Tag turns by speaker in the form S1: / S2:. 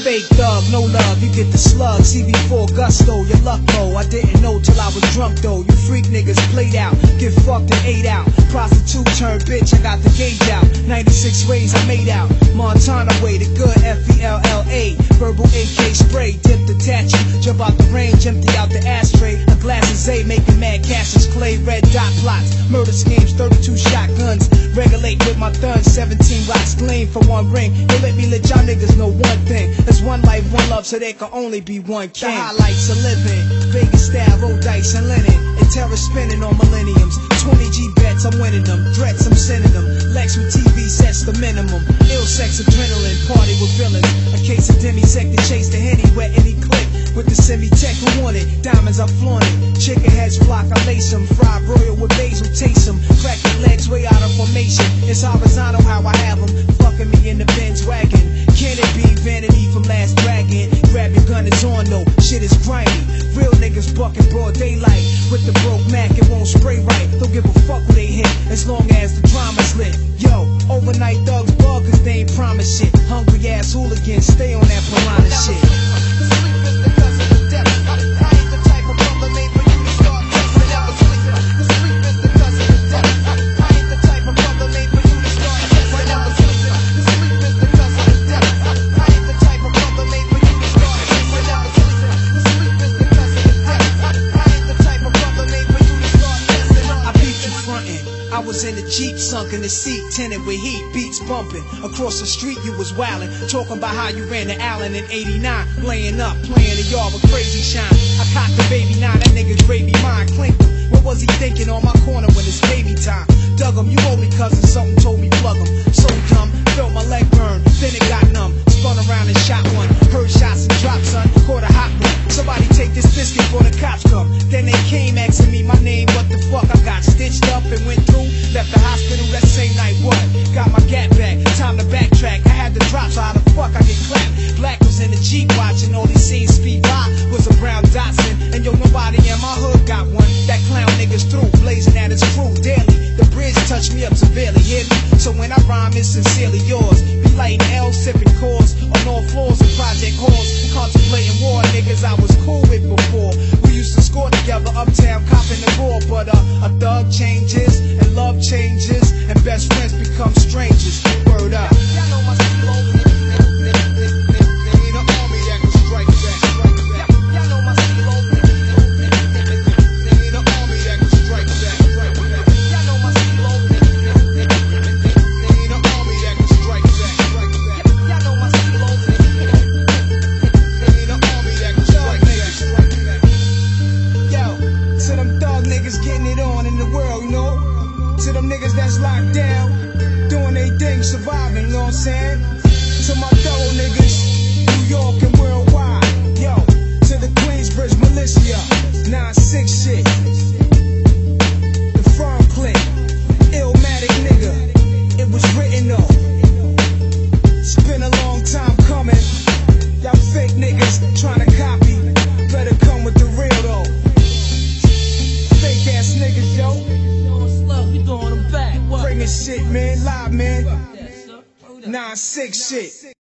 S1: fake thug, no love, you get the slug. CB4 gusto, your luck low. I didn't know till I was drunk though. You freak niggas played out, get fucked and ate out. Prostitute turned bitch, I got the gauge out. 96 ways I made out. Montana way, the good F E L L A. Verbal AK spray, dip the tattoo. Jump out the range, empty out the ashtray. A glass making mad cashes. Clay, red dot plots. Murder schemes, 32 shotguns. Regulate with my thun, 17 rocks gleam for one ring. They let me let y'all niggas know one thing. There's one life, one love, so there can only be one king. The highlights of living. Vegas style, roll dice and linen. And terror spinning on millenniums. 20 G bets, I'm winning them. Threats, I'm sending them. Lex with TV sets the minimum. Ill sex, adrenaline, party with villains. A case of demisec to chase the henny, wet any click. With the semi-tech who want it. Diamonds, I flaunt it. Chicken heads flock, I lace them. Fried broil with basil, taste them. Crack the legs way out of formation. It's horizontal how I have them. Fucking me in the Benz wagon. Can it be vanity from last dragon? Grab your gun, it's on though. Shit is grimy. Real niggas bucking broad daylight. With the broke Mac, it won't spray right. Don't give a fuck who they hit, as long as the drama's Jeep, sunk in the seat, tinted with heat, beats bumping. Across the street, you was wildin', talking about how you ran to Allen in 89, laying up, playing the yard with crazy shine. I cocked the baby nine, that nigga's gravy mine, clinked him. What was he thinking on my corner when it's baby time? Dug him, you owe me cousin, something told me plug him. So dumb, felt my leg burn, then it got numb. Spun around and shot one, heard shots and drops, son, caught a hot one. Somebody take this biscuit before the cops come. They the hospital that same night, what? Got my gap back, time to backtrack. I had to drop, so how the fuck I get clapped? Black was in the Jeep watching all these scenes speed by. Was a brown Datsun, and yo, nobody in my hood got one. That clown niggas through, blazing at his crew daily. The bridge touched me up severely, hear me? So when I rhyme, it's sincerely yours. Be lighting L, sipping cores on all floors of project halls. Thing, surviving, you know what I'm saying? To my thorough niggas, New York and worldwide. Yo, to the Queensbridge militia, 9-6 shit. The firm click, illmatic nigga. It was written though. It's been a long time coming. Y'all fake niggas trying to copy. Better come with the real though. Fake ass niggas, yo.
S2: Slugs, we throwing them back. What?
S1: Bringing shit, man. Live, man.
S2: Sir.
S1: 9-6 shit.